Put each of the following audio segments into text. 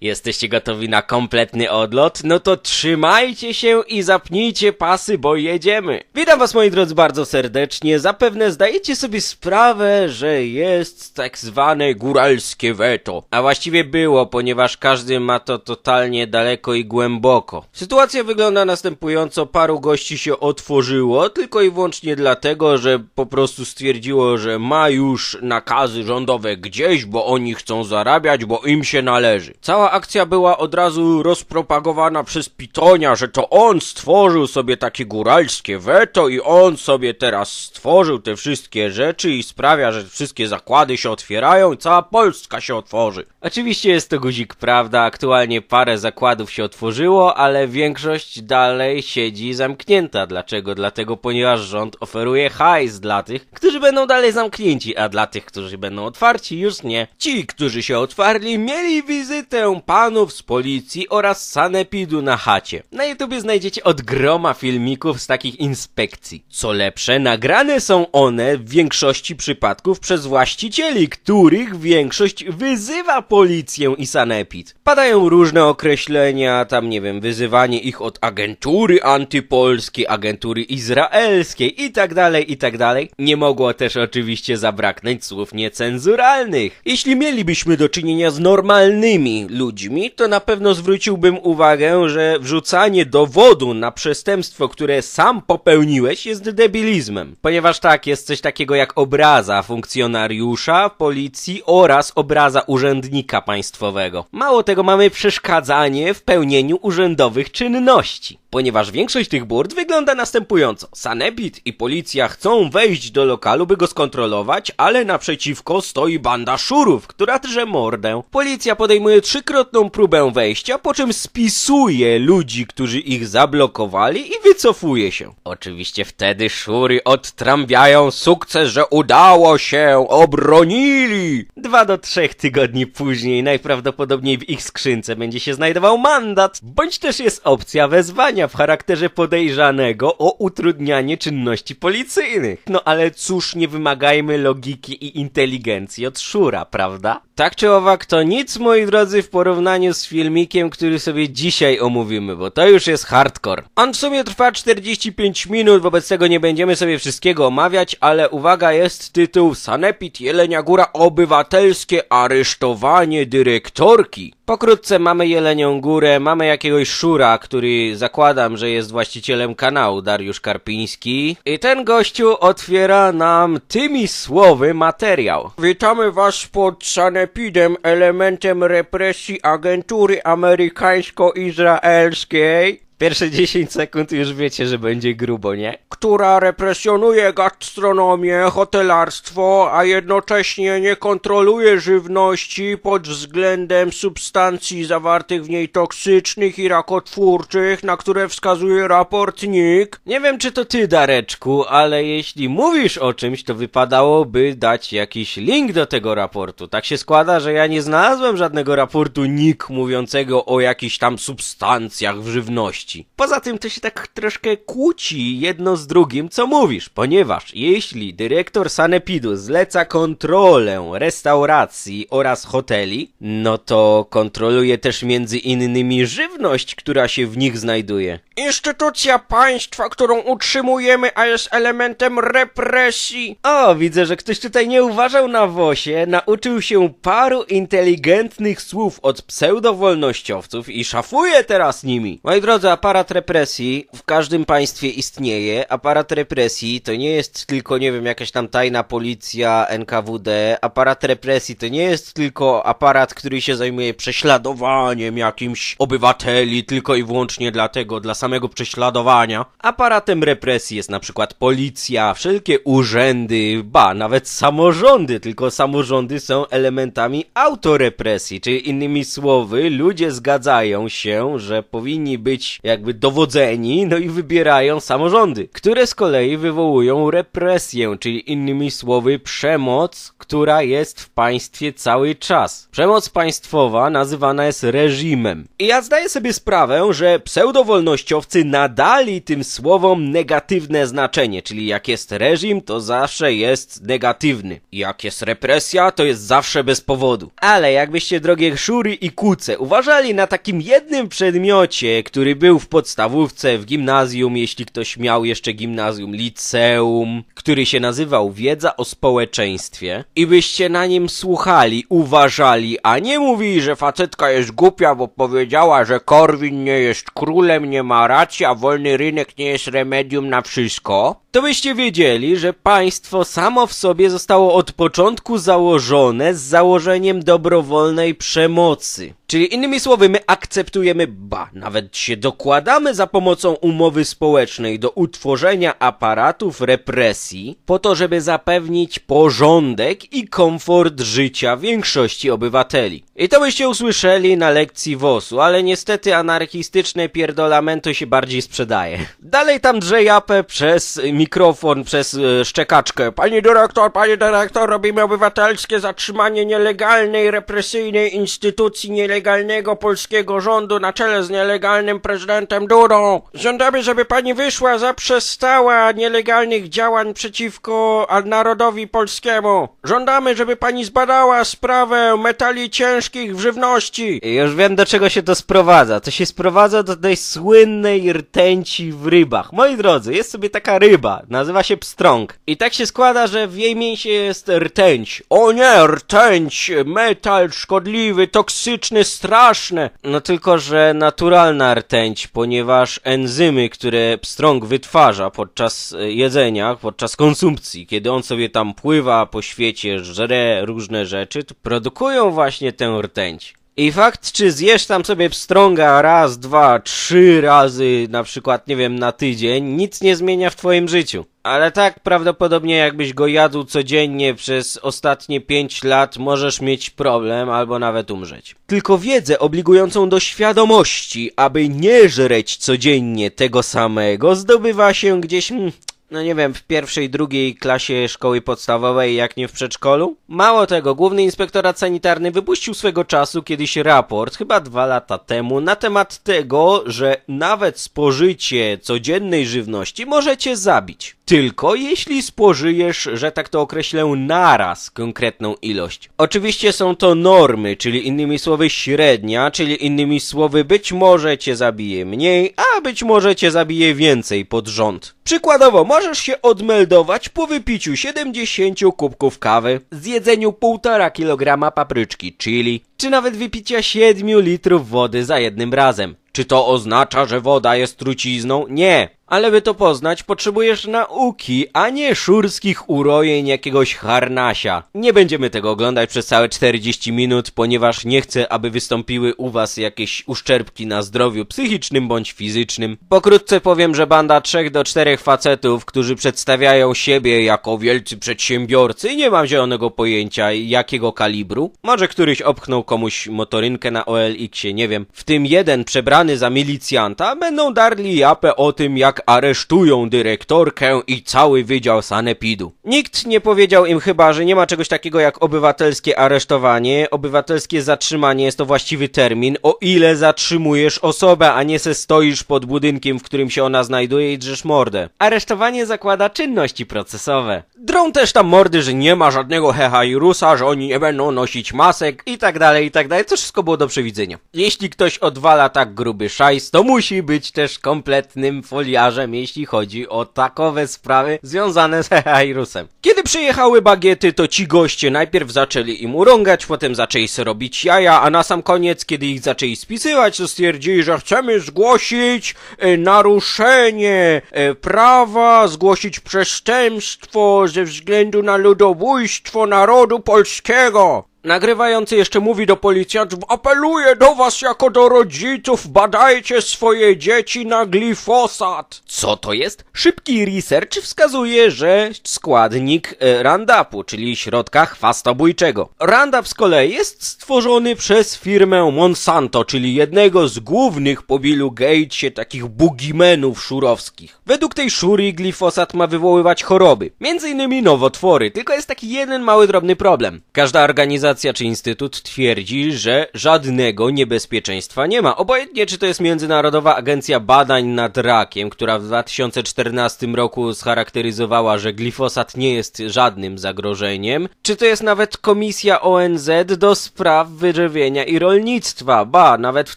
Jesteście gotowi na kompletny odlot? No to trzymajcie się i zapnijcie pasy, bo jedziemy. Witam was moi drodzy bardzo serdecznie. Zapewne zdajecie sobie sprawę, że jest tak zwane góralskie weto. A właściwie było, ponieważ każdy ma to totalnie daleko i głęboko. Sytuacja wygląda następująco. Paru gości się otworzyło, tylko i wyłącznie dlatego, że po prostu stwierdziło, że ma już nakazy rządowe gdzieś, bo oni chcą zarabiać, bo im się należy. Cała akcja była od razu rozpropagowana przez Pitonia, że to on stworzył sobie takie góralskie weto i on sobie teraz stworzył te wszystkie rzeczy i sprawia, że wszystkie zakłady się otwierają i cała Polska się otworzy. Oczywiście jest to guzik prawda, aktualnie parę zakładów się otworzyło, ale większość dalej siedzi zamknięta. Dlaczego? Dlatego, ponieważ rząd oferuje hajs dla tych, którzy będą dalej zamknięci, a dla tych, którzy będą otwarci, już nie. Ci, którzy się otwarli, mieli wizytę panów z policji oraz sanepidu na chacie. Na YouTubie znajdziecie od groma filmików z takich inspekcji. Co lepsze, nagrane są one w większości przypadków przez właścicieli, których większość wyzywa policję i sanepid. Padają różne określenia, tam nie wiem, wyzywanie ich od agentury antypolskiej, agentury izraelskiej i tak dalej, i tak dalej. Nie mogło też oczywiście zabraknąć słów niecenzuralnych. Jeśli mielibyśmy do czynienia z normalnymi ludźmi, to na pewno zwróciłbym uwagę, że wrzucanie dowodu na przestępstwo, które sam popełniłeś, jest debilizmem. Ponieważ tak, jest coś takiego jak obraza funkcjonariusza policji oraz obraza urzędnika państwowego. Mało tego, mamy przeszkadzanie w pełnieniu urzędowych czynności. Ponieważ większość tych burt wygląda następująco. Sanepid i policja chcą wejść do lokalu, by go skontrolować, ale naprzeciwko stoi banda szurów, która drze mordę. Policja podejmuje trzykrotną próbę wejścia, po czym spisuje ludzi, którzy ich zablokowali i wycofuje się. Oczywiście wtedy szury odtrąbiają sukces, że udało się, obronili! Dwa do trzech tygodni później najprawdopodobniej w ich skrzynce będzie się znajdował mandat, bądź też jest opcja wezwania w charakterze podejrzanego o utrudnianie czynności policyjnych. No ale cóż, nie wymagajmy logiki i inteligencji od szura, prawda? Tak czy owak, to nic, moi drodzy, w porównaniu z filmikiem, który sobie dzisiaj omówimy, bo to już jest hardcore. On w sumie trwa 45 minut, wobec tego nie będziemy sobie wszystkiego omawiać, ale uwaga, jest tytuł Sanepid Jelenia Góra Obywatelskie Aresztowanie Dyrektorki. Pokrótce mamy Jelenią Górę, mamy jakiegoś szura, który zakładam, że jest właścicielem kanału, Dariusz Karpiński. I ten gościu otwiera nam tymi słowy materiał. Witamy was pod sanepidem, elementem represji agentury amerykańsko-izraelskiej. Pierwsze 10 sekund już wiecie, że będzie grubo, nie? Która represjonuje gastronomię, hotelarstwo, a jednocześnie nie kontroluje żywności pod względem substancji zawartych w niej toksycznych i rakotwórczych, na które wskazuje raport NIK. Nie wiem, czy to ty, Dareczku, ale jeśli mówisz o czymś, to wypadałoby dać jakiś link do tego raportu. Tak się składa, że ja nie znalazłem żadnego raportu NIK mówiącego o jakichś tam substancjach w żywności. Poza tym to się tak troszkę kłóci jedno z drugim, co mówisz, ponieważ jeśli dyrektor Sanepidu zleca kontrolę restauracji oraz hoteli, no to kontroluje też między innymi żywność, która się w nich znajduje. Instytucja państwa, którą utrzymujemy, a jest elementem represji. O, widzę, że ktoś tutaj nie uważał na wosie, nauczył się paru inteligentnych słów od pseudowolnościowców i szafuje teraz nimi. Moi drodzy, aparat represji w każdym państwie istnieje. Aparat represji to nie jest tylko, nie wiem, jakaś tam tajna policja, NKWD. Aparat represji to nie jest tylko aparat, który się zajmuje prześladowaniem jakimś obywateli, tylko i wyłącznie dlatego, dla samego prześladowania. Aparatem represji jest na przykład policja, wszelkie urzędy, ba, nawet samorządy, tylko samorządy są elementami autorepresji, czyli innymi słowy, ludzie zgadzają się, że powinni być jakby dowodzeni, no i wybierają samorządy, które z kolei wywołują represję, czyli innymi słowy przemoc, która jest w państwie cały czas. Przemoc państwowa nazywana jest reżimem. I ja zdaję sobie sprawę, że pseudowolnościowcy nadali tym słowom negatywne znaczenie, czyli jak jest reżim, to zawsze jest negatywny. Jak jest represja, to jest zawsze bez powodu. Ale jakbyście, drogie szury i kuce, uważali na takim jednym przedmiocie, który był w podstawówce, w gimnazjum, jeśli ktoś miał jeszcze gimnazjum, liceum, który się nazywał Wiedza o społeczeństwie, i byście na nim słuchali, uważali, a nie mówili, że facetka jest głupia, bo powiedziała, że Korwin nie jest królem, nie ma racji, a wolny rynek nie jest remedium na wszystko, to byście wiedzieli, że państwo samo w sobie zostało od początku założone z założeniem dobrowolnej przemocy. Czyli innymi słowy, my akceptujemy, ba, nawet się dokładamy za pomocą umowy społecznej do utworzenia aparatów represji, po to, żeby zapewnić porządek i komfort życia większości obywateli. I to byście usłyszeli na lekcji WOS-u, ale niestety anarchistyczne pierdolamento się bardziej sprzedaje. Dalej tam drze japę przez mikrofon, przez e, szczekaczkę. Pani dyrektor, pani dyrektor, robimy obywatelskie zatrzymanie nielegalnej, represyjnej instytucji nielegalnego polskiego rządu na czele z nielegalnym prezydentem Dudą. Żądamy, żeby pani wyszła, zaprzestała nielegalnych działań przeciwko narodowi polskiemu. Żądamy, żeby pani zbadała sprawę metali ciężkich w żywności. Już wiem, do czego się to sprowadza. To się sprowadza do tej słynnej rtęci w rybach. Moi drodzy, jest sobie taka ryba, nazywa się pstrąg. I tak się składa, że w jej mięsie jest rtęć. O nie, rtęć, metal szkodliwy, toksyczny, straszny. No tylko, że naturalna rtęć, ponieważ enzymy, które pstrąg wytwarza podczas e, jedzenia, podczas konsumpcji, kiedy on sobie tam pływa po świecie, żre różne rzeczy, to produkują właśnie tę rtęć. I fakt, czy zjesz tam sobie pstrąga raz, dwa, trzy razy, na przykład, nie wiem, na tydzień, nic nie zmienia w twoim życiu. Ale tak prawdopodobnie jakbyś go jadł codziennie przez ostatnie pięć lat, możesz mieć problem albo nawet umrzeć. Tylko wiedzę obligującą do świadomości, aby nie żreć codziennie tego samego, zdobywa się gdzieś... Hmm, no nie wiem, w pierwszej, drugiej klasie szkoły podstawowej, jak nie w przedszkolu? Mało tego, Główny Inspektorat Sanitarny wypuścił swego czasu kiedyś raport, chyba dwa lata temu, na temat tego, że nawet spożycie codziennej żywności możecie zabić. Tylko jeśli spożyjesz, że tak to określę, naraz konkretną ilość. Oczywiście są to normy, czyli innymi słowy średnia, czyli innymi słowy być może cię zabije mniej, a być może cię zabije więcej pod rząd. Przykładowo, możesz się odmeldować po wypiciu 70 kubków kawy, zjedzeniu 1,5 kg papryczki chili, czy nawet wypicia 7 litrów wody za jednym razem. Czy to oznacza, że woda jest trucizną? Nie. Ale by to poznać, potrzebujesz nauki, a nie szurskich urojeń jakiegoś harnasia. Nie będziemy tego oglądać przez całe 40 minut, ponieważ nie chcę, aby wystąpiły u was jakieś uszczerbki na zdrowiu psychicznym bądź fizycznym. Pokrótce powiem, że banda 3 do 4 facetów, którzy przedstawiają siebie jako wielcy przedsiębiorcy, nie mam zielonego pojęcia jakiego kalibru. Może któryś opchnął komuś motorynkę na OLX-ie, nie wiem. W tym jeden przebrany za milicjanta będą darli japę o tym, jak aresztują dyrektorkę i cały wydział sanepidu. Nikt nie powiedział im chyba, że nie ma czegoś takiego jak obywatelskie aresztowanie. Obywatelskie zatrzymanie jest to właściwy termin, o ile zatrzymujesz osobę, a nie se stoisz pod budynkiem, w którym się ona znajduje i drzesz mordę. Aresztowanie zakłada czynności procesowe. Drą też tam mordy, że nie ma żadnego heha i rusa, że oni nie będą nosić masek i tak dalej, i tak dalej. To wszystko było do przewidzenia. Jeśli ktoś odwala tak gruby szajs, to musi być też kompletnym foliarzem, jeśli chodzi o takowe sprawy związane z hehairusem. Kiedy przyjechały bagiety, to ci goście najpierw zaczęli im urągać, potem zaczęli sobie robić jaja, a na sam koniec, kiedy ich zaczęli spisywać, to stwierdzili, że chcemy zgłosić e, naruszenie e, prawa, zgłosić przestępstwo ze względu na ludobójstwo narodu polskiego. Nagrywający jeszcze mówi do policjantów, apeluję do was jako do rodziców, badajcie swoje dzieci na glifosat. Co to jest? Szybki research wskazuje, że składnik e, Roundupu, czyli środka chwastobójczego. Roundup z kolei jest stworzony przez firmę Monsanto, czyli jednego z głównych po Billu Gatesie takich bugimenów szurowskich. Według tej szury glifosat ma wywoływać choroby, między innymi nowotwory, tylko jest taki jeden mały drobny problem. Każda organizacja czy instytut twierdzi, że żadnego niebezpieczeństwa nie ma. Obojętnie czy to jest Międzynarodowa Agencja Badań nad Rakiem, która w 2014 roku scharakteryzowała, że glifosat nie jest żadnym zagrożeniem, czy to jest nawet Komisja ONZ do spraw wyżywienia i rolnictwa. Ba, nawet w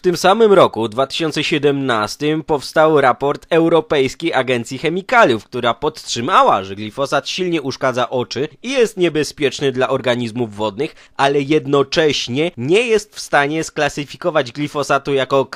tym samym roku, 2017, powstał raport Europejskiej Agencji Chemikaliów, która podtrzymała, że glifosat silnie uszkadza oczy i jest niebezpieczny dla organizmów wodnych, ale jednocześnie nie jest w stanie sklasyfikować glifosatu jako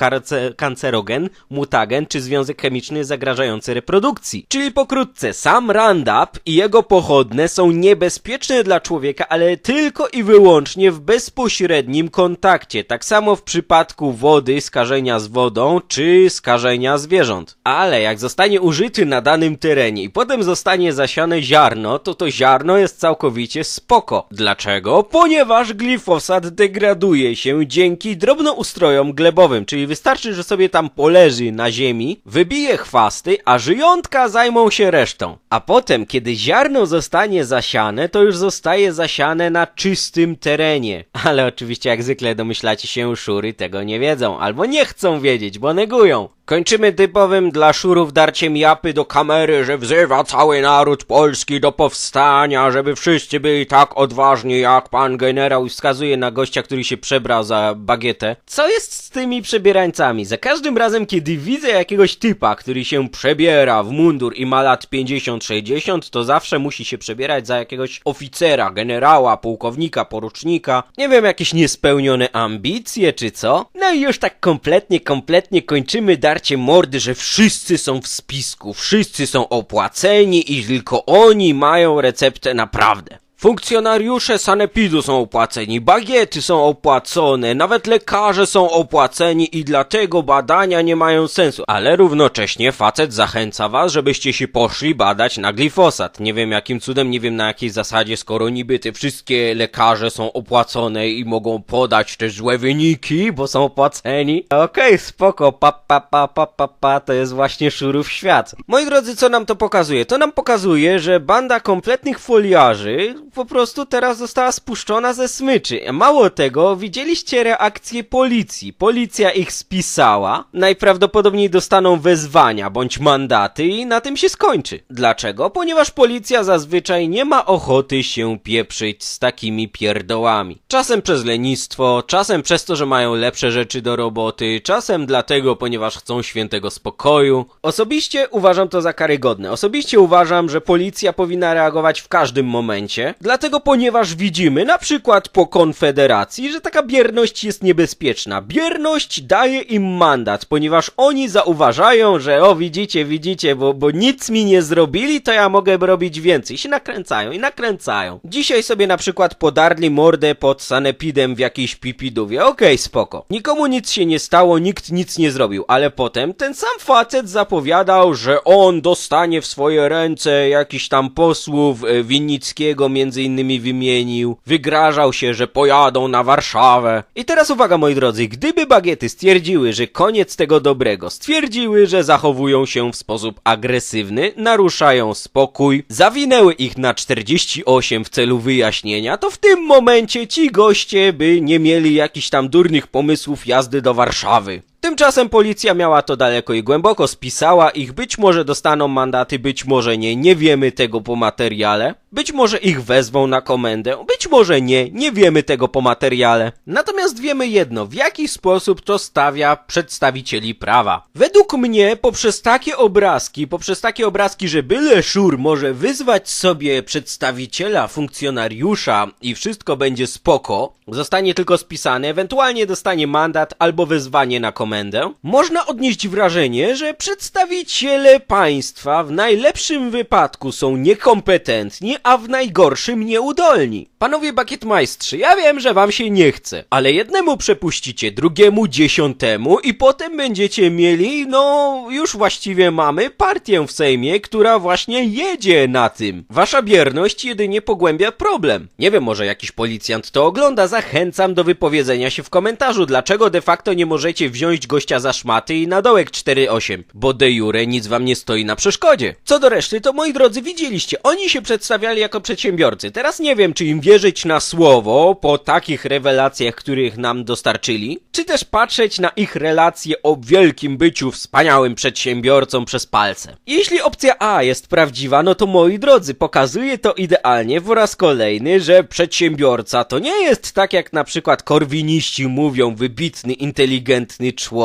kancerogen, mutagen czy związek chemiczny zagrażający reprodukcji. Czyli pokrótce, sam Roundup i jego pochodne są niebezpieczne dla człowieka, ale tylko i wyłącznie w bezpośrednim kontakcie. Tak samo w przypadku wody, skażenia z wodą czy skażenia zwierząt. Ale jak zostanie użyty na danym terenie i potem zostanie zasiane ziarno, to to ziarno jest całkowicie spoko. Dlaczego? Ponieważ glifosat degraduje się dzięki drobnoustrojom glebowym, czyli wystarczy, że sobie tam poleży na ziemi, wybije chwasty, a żyjątka zajmą się resztą. A potem, kiedy ziarno zostanie zasiane, to już zostaje zasiane na czystym terenie. Ale oczywiście, jak zwykle domyślacie się, szury tego nie wiedzą, albo nie chcą wiedzieć, bo negują. Kończymy typowym dla szurów darciem japy do kamery, że wzywa cały naród polski do powstania, żeby wszyscy byli tak odważni jak pan generał i wskazuje na gościa, który się przebrał za bagietę. Co jest z tymi przebierańcami? Za każdym razem, kiedy widzę jakiegoś typa, który się przebiera w mundur i ma lat 50-60, to zawsze musi się przebierać za jakiegoś oficera, generała, pułkownika, porucznika. Nie wiem, jakieś niespełnione ambicje czy co? No i już tak kompletnie, kompletnie kończymy darcie mordy, że wszyscy są w spisku, wszyscy są opłaceni i tylko oni mają receptę naprawdę. Funkcjonariusze sanepidu są opłaceni, bagiety są opłacone, nawet lekarze są opłaceni i dlatego badania nie mają sensu. Ale równocześnie facet zachęca was, żebyście się poszli badać na glifosat. Nie wiem jakim cudem, nie wiem na jakiej zasadzie, skoro niby te wszystkie lekarze są opłacone i mogą podać też złe wyniki, bo są opłaceni. Okej, spoko, pa pa pa pa pa pa, to jest właśnie szurów świat. Moi drodzy, co nam to pokazuje? To nam pokazuje, że banda kompletnych foliarzy po prostu teraz została spuszczona ze smyczy. Mało tego, widzieliście reakcję policji. Policja ich spisała, najprawdopodobniej dostaną wezwania bądź mandaty i na tym się skończy. Dlaczego? Ponieważ policja zazwyczaj nie ma ochoty się pieprzyć z takimi pierdołami. Czasem przez lenistwo, czasem przez to, że mają lepsze rzeczy do roboty, czasem dlatego, ponieważ chcą świętego spokoju. Osobiście uważam to za karygodne. Osobiście uważam, że policja powinna reagować w każdym momencie, dlatego ponieważ widzimy na przykład po Konfederacji, że taka bierność jest niebezpieczna. Bierność daje im mandat, ponieważ oni zauważają, że o widzicie, widzicie, bo, bo nic mi nie zrobili, to ja mogę robić więcej. I się nakręcają i nakręcają. Dzisiaj sobie na przykład podarli mordę pod sanepidem w jakiejś pipidówie. Okej, spoko. Nikomu nic się nie stało, nikt nic nie zrobił, ale potem ten sam facet zapowiadał, że on dostanie w swoje ręce jakiś tam posłów e, Winnickiego między innymi wymienił, wygrażał się, że pojadą na Warszawę. I teraz uwaga moi drodzy, gdyby bagiety stwierdziły, że koniec tego dobrego, stwierdziły, że zachowują się w sposób agresywny, naruszają spokój, zawinęły ich na 48 w celu wyjaśnienia, to w tym momencie ci goście by nie mieli jakichś tam durnych pomysłów jazdy do Warszawy. Tymczasem policja miała to daleko i głęboko, spisała ich, być może dostaną mandaty, być może nie, nie wiemy tego po materiale. Być może ich wezwą na komendę, być może nie, nie wiemy tego po materiale. Natomiast wiemy jedno, w jaki sposób to stawia przedstawicieli prawa. Według mnie poprzez takie obrazki, poprzez takie obrazki, że byle szur może wyzwać sobie przedstawiciela, funkcjonariusza i wszystko będzie spoko, zostanie tylko spisane, ewentualnie dostanie mandat albo wezwanie na komendę. Komendę, można odnieść wrażenie, że przedstawiciele państwa w najlepszym wypadku są niekompetentni, a w najgorszym nieudolni. Panowie bakietmajstrzy, ja wiem, że wam się nie chce, ale jednemu przepuścicie, drugiemu dziesiątemu i potem będziecie mieli, no już właściwie mamy partię w Sejmie, która właśnie jedzie na tym. Wasza bierność jedynie pogłębia problem. Nie wiem, może jakiś policjant to ogląda, zachęcam do wypowiedzenia się w komentarzu, dlaczego de facto nie możecie wziąć gościa za szmaty i na dołek 4-8, bo de jure nic wam nie stoi na przeszkodzie. Co do reszty, to moi drodzy, widzieliście, oni się przedstawiali jako przedsiębiorcy. Teraz nie wiem, czy im wierzyć na słowo po takich rewelacjach, których nam dostarczyli, czy też patrzeć na ich relacje o wielkim byciu wspaniałym przedsiębiorcą przez palce. Jeśli opcja A jest prawdziwa, no to moi drodzy, pokazuje to idealnie po raz kolejny, że przedsiębiorca to nie jest tak jak na przykład korwiniści mówią wybitny, inteligentny człowiek.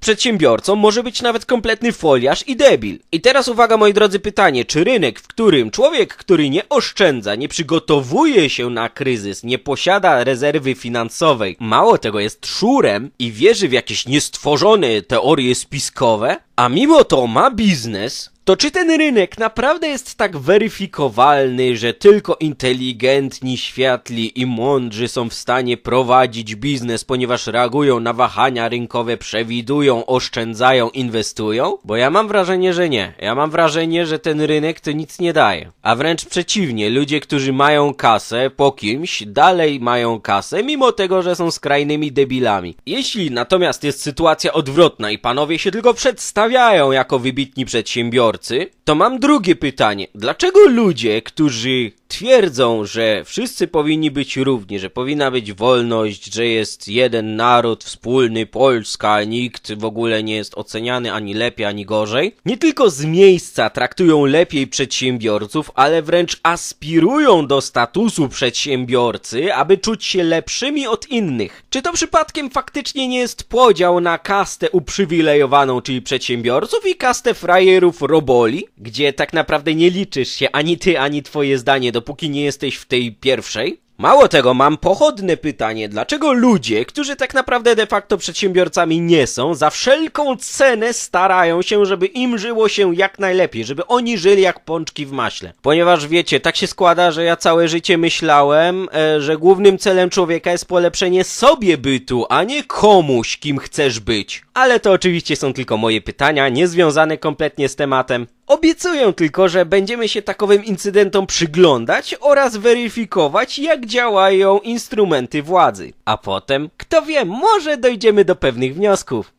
Przedsiębiorcą może być nawet kompletny foliarz i debil. I teraz uwaga moi drodzy pytanie, czy rynek, w którym człowiek, który nie oszczędza, nie przygotowuje się na kryzys, nie posiada rezerwy finansowej, mało tego jest szurem i wierzy w jakieś niestworzone teorie spiskowe, a mimo to ma biznes, to czy ten rynek naprawdę jest tak weryfikowalny, że tylko inteligentni, światli i mądrzy są w stanie prowadzić biznes, ponieważ reagują na wahania rynkowe, przewidują, oszczędzają, inwestują? Bo ja mam wrażenie, że nie. Ja mam wrażenie, że ten rynek to nic nie daje. A wręcz przeciwnie, ludzie, którzy mają kasę po kimś, dalej mają kasę, mimo tego, że są skrajnymi debilami. Jeśli natomiast jest sytuacja odwrotna i panowie się tylko przedstawiają jako wybitni przedsiębiorcy, to mam drugie pytanie. Dlaczego ludzie, którzy twierdzą, że wszyscy powinni być równi, że powinna być wolność, że jest jeden naród wspólny, Polska, nikt w ogóle nie jest oceniany ani lepiej, ani gorzej, nie tylko z miejsca traktują lepiej przedsiębiorców, ale wręcz aspirują do statusu przedsiębiorcy, aby czuć się lepszymi od innych. Czy to przypadkiem faktycznie nie jest podział na kastę uprzywilejowaną, czyli przedsiębiorców i kastę frajerów roboli, gdzie tak naprawdę nie liczysz się ani ty, ani twoje zdanie, dopóki nie jesteś w tej pierwszej? Mało tego, mam pochodne pytanie, dlaczego ludzie, którzy tak naprawdę de facto przedsiębiorcami nie są, za wszelką cenę starają się, żeby im żyło się jak najlepiej, żeby oni żyli jak pączki w maśle. Ponieważ wiecie, tak się składa, że ja całe życie myślałem, e, że głównym celem człowieka jest polepszenie sobie bytu, a nie komuś, kim chcesz być. Ale to oczywiście są tylko moje pytania, niezwiązane kompletnie z tematem. Obiecuję tylko, że będziemy się takowym incydentom przyglądać oraz weryfikować, jak działają instrumenty władzy. A potem, kto wie, może dojdziemy do pewnych wniosków.